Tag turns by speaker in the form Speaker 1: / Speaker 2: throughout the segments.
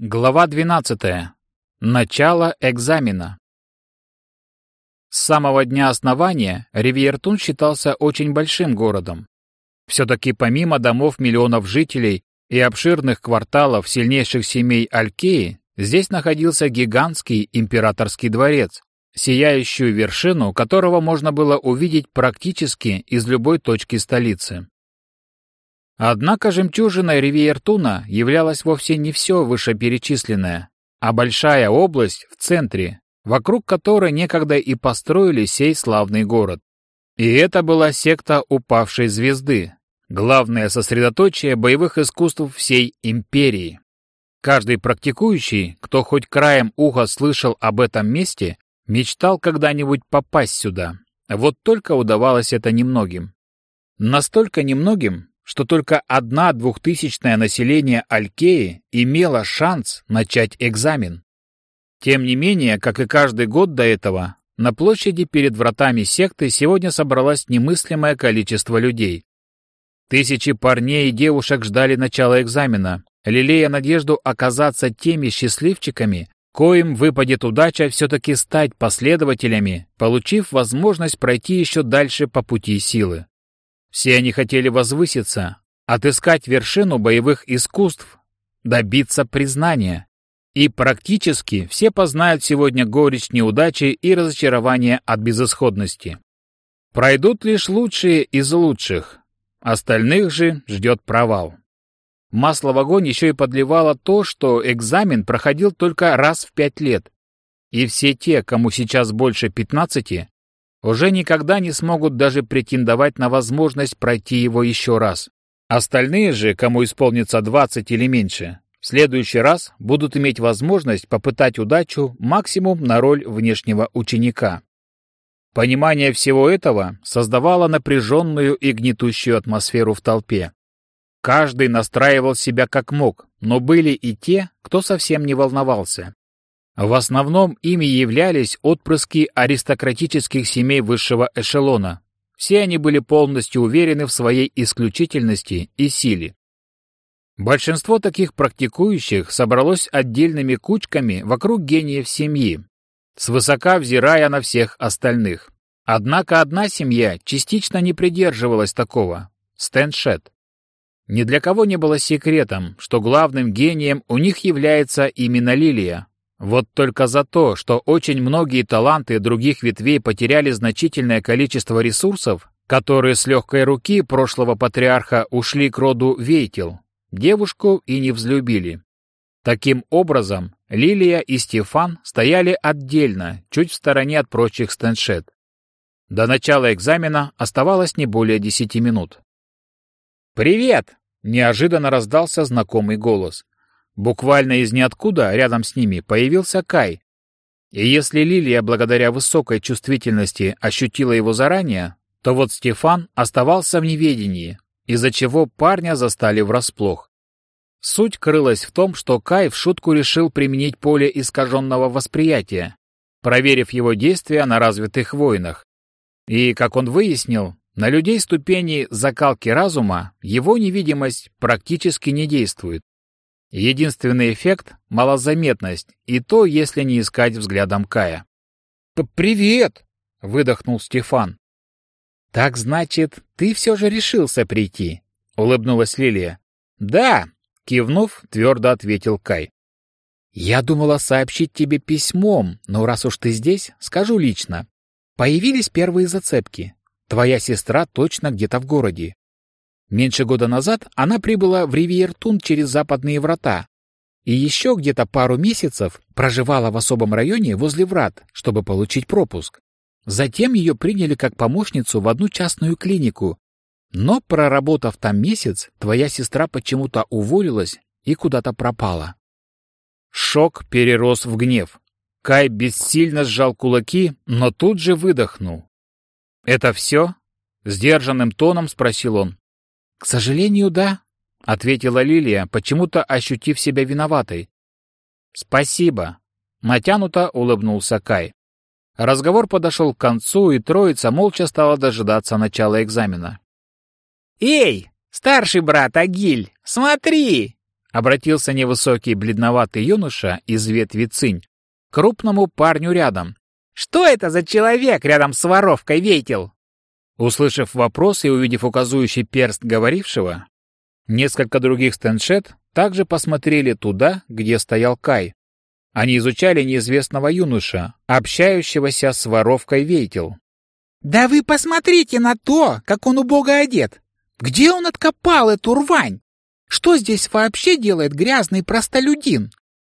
Speaker 1: Глава 12. Начало экзамена. С самого дня основания Ривьертун считался очень большим городом. Все-таки помимо домов миллионов жителей и обширных кварталов сильнейших семей Алькеи, здесь находился гигантский императорский дворец, сияющую вершину которого можно было увидеть практически из любой точки столицы. Однако жемчужиной Ривьертуна являлась вовсе не все вышеперечисленное, а большая область в центре, вокруг которой некогда и построили сей славный город. И это была секта упавшей звезды, главное сосредоточие боевых искусств всей империи. Каждый практикующий, кто хоть краем уха слышал об этом месте, мечтал когда-нибудь попасть сюда. Вот только удавалось это немногим. Настолько немногим, что только одна двухтысячное население Алькеи имело шанс начать экзамен. Тем не менее, как и каждый год до этого, на площади перед вратами секты сегодня собралось немыслимое количество людей. Тысячи парней и девушек ждали начала экзамена, лелея надежду оказаться теми счастливчиками, коим выпадет удача все-таки стать последователями, получив возможность пройти еще дальше по пути силы. Все они хотели возвыситься, отыскать вершину боевых искусств, добиться признания. И практически все познают сегодня горечь неудачи и разочарования от безысходности. Пройдут лишь лучшие из лучших, остальных же ждет провал. Масло в огонь еще и подливало то, что экзамен проходил только раз в пять лет, и все те, кому сейчас больше пятнадцати, уже никогда не смогут даже претендовать на возможность пройти его еще раз. Остальные же, кому исполнится 20 или меньше, в следующий раз будут иметь возможность попытать удачу максимум на роль внешнего ученика. Понимание всего этого создавало напряженную и гнетущую атмосферу в толпе. Каждый настраивал себя как мог, но были и те, кто совсем не волновался. В основном ими являлись отпрыски аристократических семей высшего эшелона. Все они были полностью уверены в своей исключительности и силе. Большинство таких практикующих собралось отдельными кучками вокруг гениев семьи, свысока взирая на всех остальных. Однако одна семья частично не придерживалась такого – Стэншет. Ни для кого не было секретом, что главным гением у них является именно Лилия, вот только за то, что очень многие таланты других ветвей потеряли значительное количество ресурсов, которые с легкой руки прошлого патриарха ушли к роду Вейтел, девушку и не взлюбили. Таким образом, Лилия и Стефан стояли отдельно, чуть в стороне от прочих стеншет. До начала экзамена оставалось не более десяти минут. «Привет!» — неожиданно раздался знакомый голос. Буквально из ниоткуда рядом с ними появился Кай. И если Лилия благодаря высокой чувствительности ощутила его заранее, то вот Стефан оставался в неведении, из-за чего парня застали врасплох. Суть крылась в том, что Кай в шутку решил применить поле искаженного восприятия, проверив его действия на развитых воинах. И, как он выяснил, на людей ступени закалки разума его невидимость практически не действует. Единственный эффект — малозаметность, и то, если не искать взглядом Кая. «Привет!» — выдохнул Стефан. «Так значит, ты все же решился прийти?» — улыбнулась Лилия. «Да!» — кивнув, твердо ответил Кай. «Я думала сообщить тебе письмом, но раз уж ты здесь, скажу лично. Появились первые зацепки. Твоя сестра точно где-то в городе. Меньше года назад она прибыла в Ривьертун через западные врата и еще где-то пару месяцев проживала в особом районе возле врат, чтобы получить пропуск. Затем ее приняли как помощницу в одну частную клинику. Но, проработав там месяц, твоя сестра почему-то уволилась и куда-то пропала. Шок перерос в гнев. Кай бессильно сжал кулаки, но тут же выдохнул. «Это все?» — сдержанным тоном спросил он. «К сожалению, да», — ответила Лилия, почему-то ощутив себя виноватой. «Спасибо», — натянуто улыбнулся Кай. Разговор подошел к концу, и троица молча стала дожидаться начала экзамена.
Speaker 2: «Эй, старший брат Агиль, смотри!»
Speaker 1: обратился невысокий бледноватый юноша из ветви цинь к крупному парню рядом. «Что это за человек рядом с воровкой ветел?» Услышав вопрос и увидев указующий перст говорившего, несколько других стеншет также посмотрели туда, где стоял Кай. Они изучали неизвестного юноша, общающегося с воровкой ветел. «Да вы посмотрите на то, как он убого одет! Где он откопал эту рвань? Что здесь вообще делает грязный простолюдин?»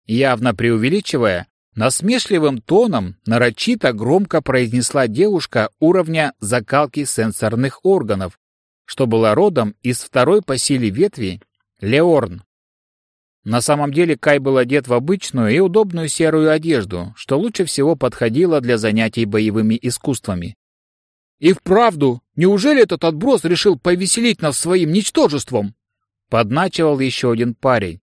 Speaker 1: Явно преувеличивая, насмешливым тоном нарочито громко произнесла девушка уровня закалки сенсорных органов, что была родом из второй по силе ветви Леорн. На самом деле Кай был одет в обычную и удобную серую одежду, что лучше всего подходило для занятий боевыми искусствами. «И вправду, неужели этот отброс решил повеселить нас своим ничтожеством?» Подначивал еще один парень.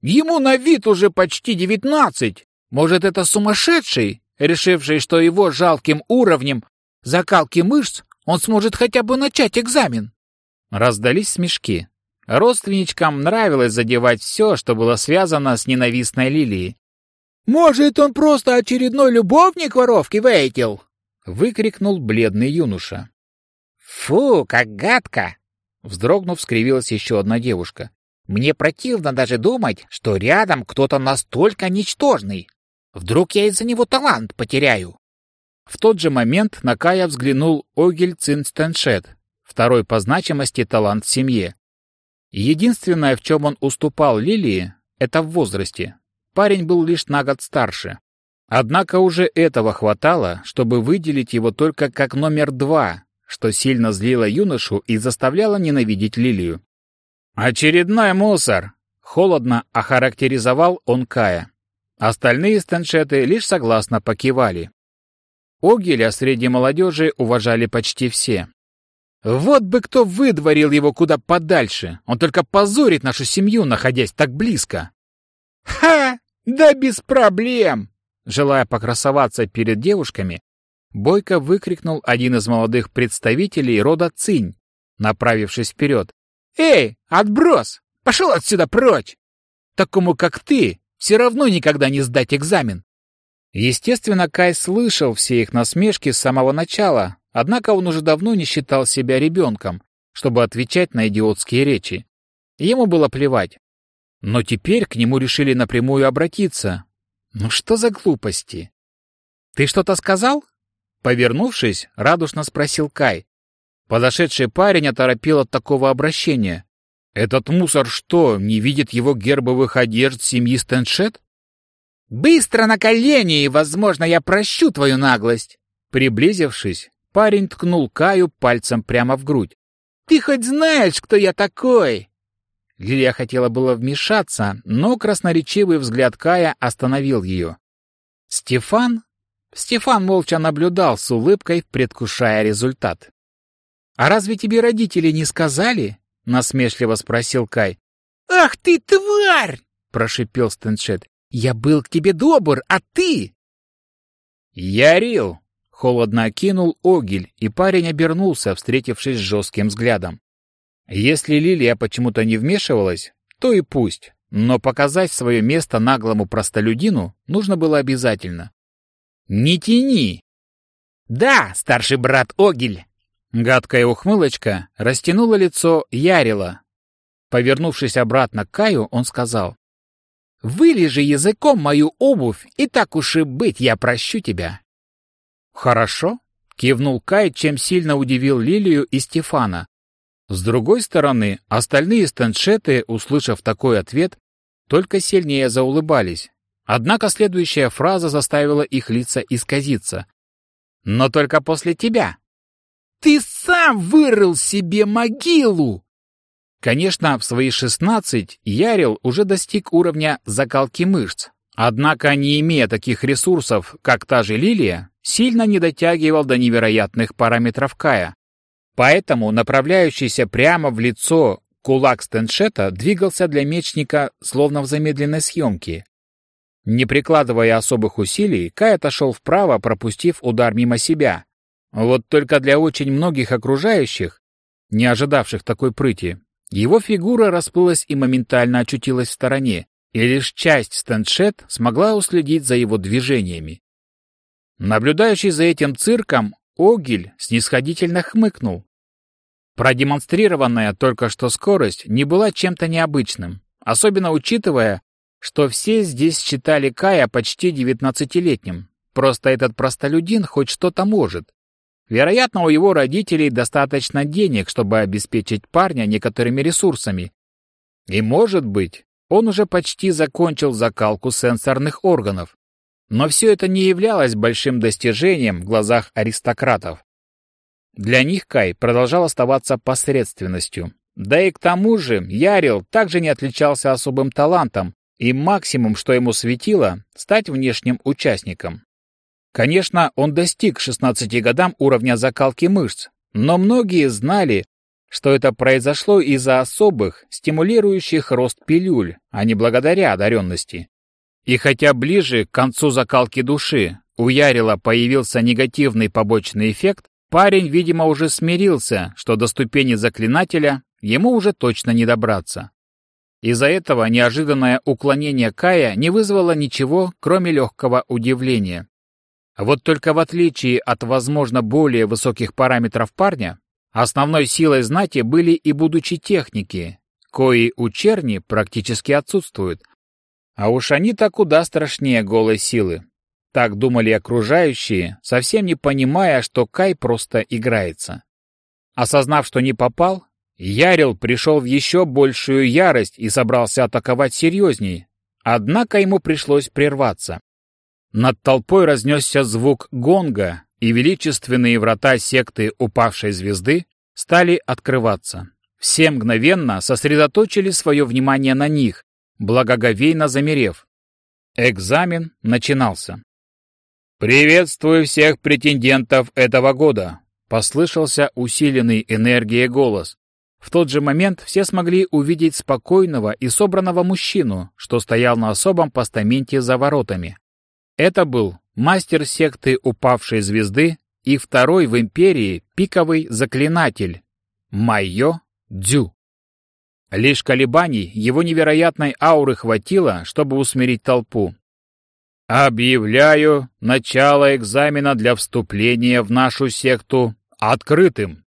Speaker 1: «Ему на вид уже почти девятнадцать! Может, это сумасшедший, решивший, что его жалким уровнем закалки мышц он сможет хотя бы начать экзамен?» Раздались смешки. Родственничкам нравилось задевать все, что было связано с ненавистной лилией. «Может, он просто очередной любовник воровки Вейтел?» — выкрикнул бледный юноша. «Фу, как гадко!» — вздрогнув, скривилась еще одна девушка. «Мне противно даже думать, что рядом кто-то настолько ничтожный. Вдруг я из-за него талант потеряю?» В тот же момент на Кая взглянул Огель Цинстеншет, второй по значимости талант в семье. Единственное, в чем он уступал Лилии, это в возрасте. Парень был лишь на год старше. Однако уже этого хватало, чтобы выделить его только как номер два, что сильно злило юношу и заставляло ненавидеть Лилию. «Очередной мусор!» — холодно охарактеризовал он Кая. Остальные стеншеты лишь согласно покивали. Огеля среди молодежи уважали почти все. Вот бы кто выдворил его куда подальше. Он только позорит нашу семью, находясь так близко. Ха! Да без проблем! Желая покрасоваться перед девушками, Бойко выкрикнул один из молодых представителей рода Цинь, направившись вперед. «Эй, отброс! Пошел отсюда прочь! Такому, как ты, все равно никогда не сдать экзамен!» Естественно, Кай слышал все их насмешки с самого начала, Однако он уже давно не считал себя ребенком, чтобы отвечать на идиотские речи. Ему было плевать. Но теперь к нему решили напрямую обратиться. Ну что за глупости? «Ты что-то сказал?» Повернувшись, радушно спросил Кай. Подошедший парень оторопел от такого обращения. «Этот мусор что, не видит его гербовых одежд семьи Стэншет?» «Быстро на колени, и, возможно, я прощу твою наглость!» Приблизившись, Парень ткнул Каю пальцем прямо в грудь. «Ты хоть знаешь, кто я такой?» Лилия хотела было вмешаться, но красноречивый взгляд Кая остановил ее. «Стефан?» Стефан молча наблюдал с улыбкой, предвкушая результат. «А разве тебе родители не сказали?» — насмешливо спросил Кай. «Ах ты, тварь!» — прошипел Стэншет. «Я был к тебе добр, а ты...» «Ярил!» Холодно окинул Огель, и парень обернулся, встретившись с жестким взглядом. Если Лилия почему-то не вмешивалась, то и пусть, но показать свое место наглому простолюдину нужно было обязательно. «Не тяни!» «Да, старший брат Огель!» Гадкая ухмылочка растянула лицо Ярила. Повернувшись обратно к Каю, он сказал, «Вылежи языком мою обувь, и так уж и быть, я прощу тебя. «Хорошо», — кивнул Кай, чем сильно удивил Лилию и Стефана. С другой стороны, остальные стеншеты, услышав такой ответ, только сильнее заулыбались. Однако следующая фраза заставила их лица исказиться. «Но только после тебя». «Ты сам вырыл себе могилу!» Конечно, в свои шестнадцать Ярил уже достиг уровня закалки мышц. Однако, не имея таких ресурсов, как та же Лилия, сильно не дотягивал до невероятных параметров Кая. Поэтому направляющийся прямо в лицо кулак Стеншета двигался для мечника словно в замедленной съемке. Не прикладывая особых усилий, Кай отошел вправо, пропустив удар мимо себя. Вот только для очень многих окружающих, не ожидавших такой прыти, Его фигура расплылась и моментально очутилась в стороне, и лишь часть стендшет смогла уследить за его движениями. Наблюдающий за этим цирком, Огель снисходительно хмыкнул. Продемонстрированная только что скорость не была чем-то необычным, особенно учитывая, что все здесь считали Кая почти девятнадцатилетним. Просто этот простолюдин хоть что-то может. Вероятно, у его родителей достаточно денег, чтобы обеспечить парня некоторыми ресурсами. И, может быть, он уже почти закончил закалку сенсорных органов. Но все это не являлось большим достижением в глазах аристократов. Для них Кай продолжал оставаться посредственностью. Да и к тому же Ярил также не отличался особым талантом, и максимум, что ему светило, стать внешним участником. Конечно, он достиг к 16 годам уровня закалки мышц, но многие знали, что это произошло из-за особых, стимулирующих рост пилюль, а не благодаря одаренности. И хотя ближе к концу закалки души у Ярила появился негативный побочный эффект, парень, видимо, уже смирился, что до ступени заклинателя ему уже точно не добраться. Из-за этого неожиданное уклонение Кая не вызвало ничего, кроме легкого удивления. Вот только в отличие от, возможно, более высоких параметров парня, основной силой знати были и будучи техники, кои у черни практически отсутствуют. А уж они-то куда страшнее голой силы. Так думали окружающие, совсем не понимая, что Кай просто играется. Осознав, что не попал, Ярил пришел в еще большую ярость и собрался атаковать серьезней, однако ему пришлось прерваться. Над толпой разнесся звук гонга, и величественные врата секты упавшей звезды стали открываться. Все мгновенно сосредоточили свое внимание на них, благоговейно замерев. Экзамен начинался. «Приветствую всех претендентов этого года!» — послышался усиленный энергией голос. В тот же момент все смогли увидеть спокойного и собранного мужчину, что стоял на особом постаменте за воротами. Это был мастер секты упавшей звезды и второй в империи пиковый заклинатель Майо Дзю. Лишь колебаний его невероятной ауры хватило, чтобы усмирить толпу. «Объявляю начало экзамена для вступления в нашу секту открытым.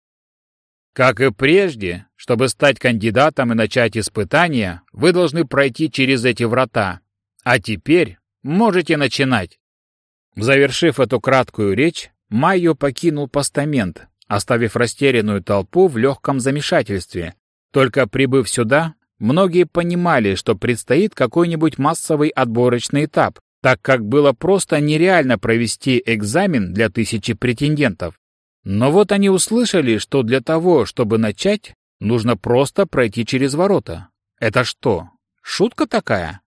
Speaker 1: Как и прежде, чтобы стать кандидатом и начать испытания, вы должны пройти через эти врата. А теперь можете начинать. Завершив эту краткую речь, Майо покинул постамент, оставив растерянную толпу в легком замешательстве. Только прибыв сюда, многие понимали, что предстоит какой-нибудь массовый отборочный этап, так как было просто нереально провести экзамен для тысячи претендентов. Но вот они услышали, что для того, чтобы начать, нужно просто пройти через ворота. Это что, шутка такая?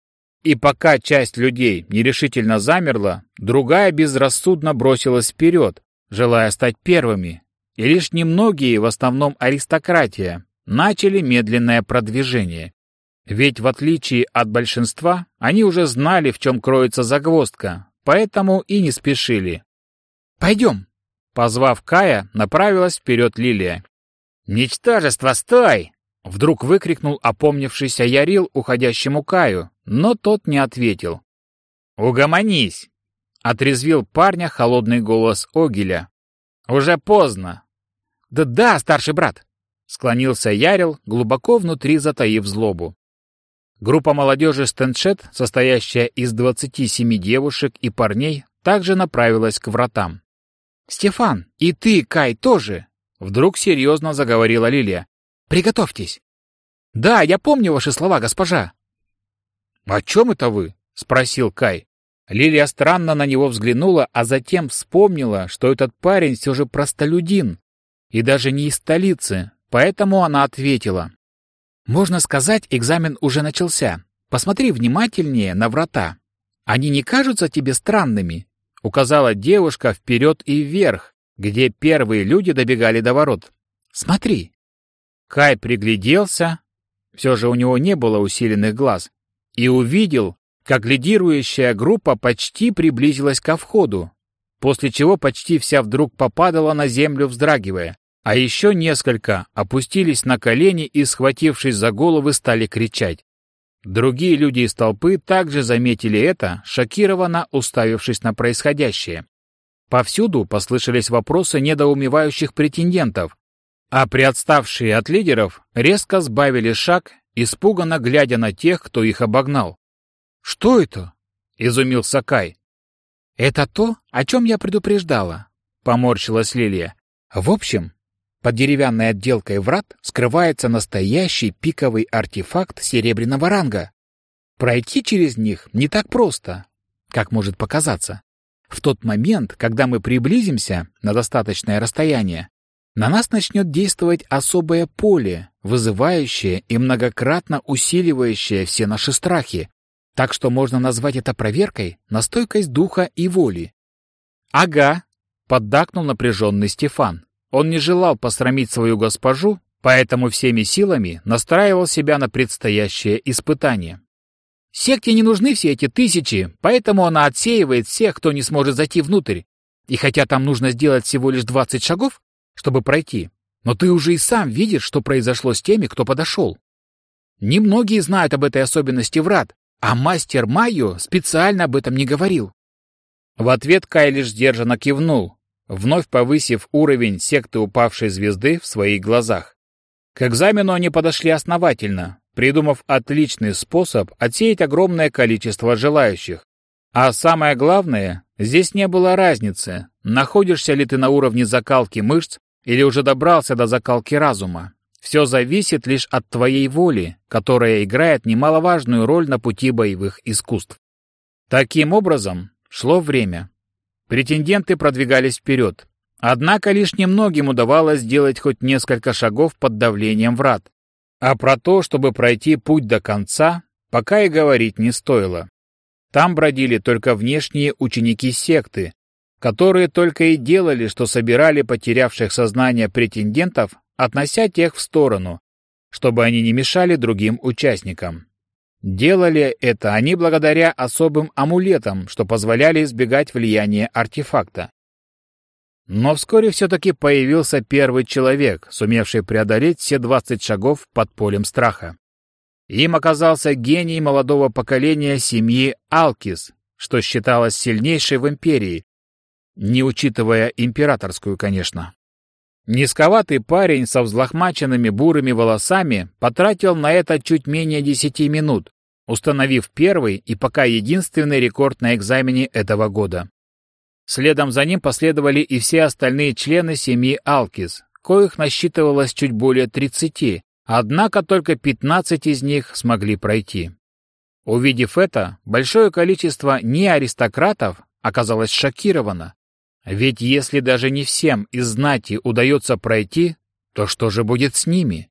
Speaker 1: И пока часть людей нерешительно замерла, другая безрассудно бросилась вперед, желая стать первыми. И лишь немногие, в основном аристократия, начали медленное продвижение. Ведь в отличие от большинства, они уже знали, в чем кроется загвоздка, поэтому и не спешили. «Пойдем!» Позвав Кая, направилась вперед Лилия. «Ничтожество, стой!» Вдруг выкрикнул опомнившийся Ярил уходящему Каю, но тот не ответил. «Угомонись!» — отрезвил парня холодный голос Огеля. «Уже поздно!» «Да-да, старший брат!» — склонился Ярил, глубоко внутри затаив злобу. Группа молодежи Стэншет, состоящая из 27 девушек и парней, также направилась к вратам. «Стефан, и ты, Кай, тоже!» Вдруг серьезно заговорила Лилия. «Приготовьтесь!» «Да, я помню ваши слова, госпожа!» «О чем это вы?» — спросил Кай. Лилия странно на него взглянула, а затем вспомнила, что этот парень все же простолюдин, и даже не из столицы, поэтому она ответила. «Можно сказать, экзамен уже начался. Посмотри внимательнее на врата. Они не кажутся тебе странными?» Указала девушка вперед и вверх, где первые люди добегали до ворот. «Смотри!» Кай пригляделся, все же у него не было усиленных глаз, и увидел, как лидирующая группа почти приблизилась ко входу, после чего почти вся вдруг попадала на землю, вздрагивая. а еще несколько опустились на колени и, схватившись за головы, стали кричать. Другие люди из толпы также заметили это, шокированно уставившись на происходящее. Повсюду послышались вопросы недоумевающих претендентов, а приотставшие от лидеров резко сбавили шаг, испуганно глядя на тех, кто их обогнал. «Что это?» — изумился Кай. «Это то, о чем я предупреждала», — поморщилась Лилия. «В общем, под деревянной отделкой врат скрывается настоящий пиковый артефакт серебряного ранга. Пройти через них не так просто, как может показаться. В тот момент, когда мы приблизимся на достаточное расстояние, на нас начнет действовать особое поле, вызывающее и многократно усиливающее все наши страхи, так что можно назвать это проверкой на стойкость духа и воли. «Ага», — поддакнул напряженный Стефан. Он не желал посрамить свою госпожу, поэтому всеми силами настраивал себя на предстоящее испытание. Секте не нужны все эти тысячи, поэтому она отсеивает всех, кто не сможет зайти внутрь. И хотя там нужно сделать всего лишь 20 шагов, чтобы пройти, но ты уже и сам видишь, что произошло с теми, кто подошел. Немногие знают об этой особенности врат, а мастер Майо специально об этом не говорил. В ответ Кай лишь сдержанно кивнул, вновь повысив уровень секты упавшей звезды в своих глазах. К экзамену они подошли основательно, придумав отличный способ отсеять огромное количество желающих. А самое главное, здесь не было разницы, находишься ли ты на уровне закалки мышц или уже добрался до закалки разума. Все зависит лишь от твоей воли, которая играет немаловажную роль на пути боевых искусств. Таким образом, шло время. Претенденты продвигались вперед. Однако лишь немногим удавалось сделать хоть несколько шагов под давлением врат. А про то, чтобы пройти путь до конца, пока и говорить не стоило. Там бродили только внешние ученики секты, которые только и делали, что собирали потерявших сознание претендентов, относя тех в сторону, чтобы они не мешали другим участникам. Делали это они благодаря особым амулетам, что позволи избегать влияния артефакта. Но вскоре все-таки появился первый человек, сумевший преодолеть все 20 шагов под полем страха. Им оказался гений молодого поколения семьи Алкис, что считалось сильнейшей в империи, не учитывая императорскую, конечно. Низковатый парень со взлохмаченными бурыми волосами потратил на это чуть менее десяти минут, установив первый и пока единственный рекорд на экзамене этого года. Следом за ним последовали и все остальные члены семьи Алкис, коих насчитывалось чуть более 30, однако только 15 из них смогли пройти. Увидев это, большое количество неаристократов оказалось шокировано, ведь если даже не всем из знати удается пройти, то что же будет с ними?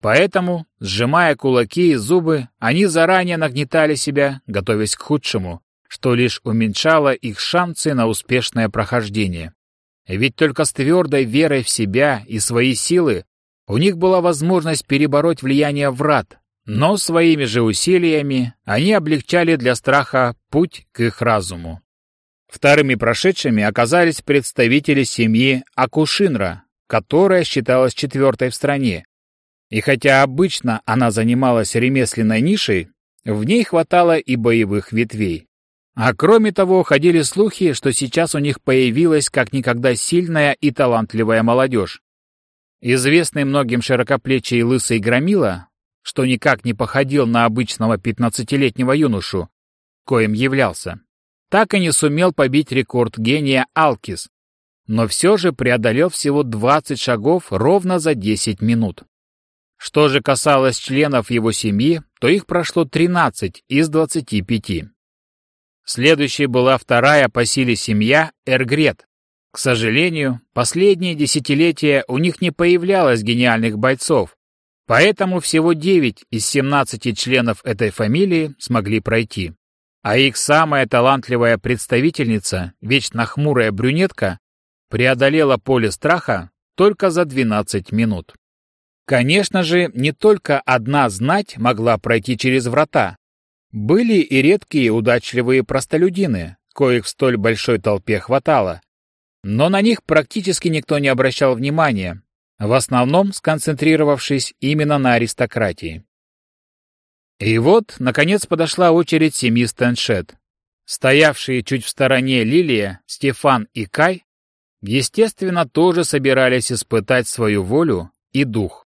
Speaker 1: Поэтому, сжимая кулаки и зубы, они заранее нагнетали себя, готовясь к худшему, что лишь уменьшало их шансы на успешное прохождение. Ведь только с твердой верой в себя и свои силы у них была возможность перебороть влияние врат, но своими же усилиями они облегчали для страха путь к их разуму. Вторыми прошедшими оказались представители семьи Акушинра, которая считалась четвертой в стране. И хотя обычно она занималась ремесленной нишей, в ней хватало и боевых ветвей. А кроме того, ходили слухи, что сейчас у них появилась как никогда сильная и талантливая молодежь. Известный многим широкоплечий лысый громила, что никак не походил на обычного пятнадцатилетнего юношу, коим являлся, так и не сумел побить рекорд гения Алкис, но все же преодолел всего 20 шагов ровно за 10 минут. Что же касалось членов его семьи, то их прошло 13 из 25. Следующей была вторая по силе семья Эргрет. К сожалению, последние десятилетия у них не появлялось гениальных бойцов, поэтому всего 9 из 17 членов этой фамилии смогли пройти а их самая талантливая представительница, вечно хмурая брюнетка, преодолела поле страха только за 12 минут. Конечно же, не только одна знать могла пройти через врата. Были и редкие удачливые простолюдины, коих в столь большой толпе хватало. Но на них практически никто не обращал внимания, в основном сконцентрировавшись именно на аристократии. И вот, наконец, подошла очередь семьи Стэншет. Стоявшие чуть в стороне Лилия, Стефан и Кай, естественно, тоже собирались испытать свою волю и дух.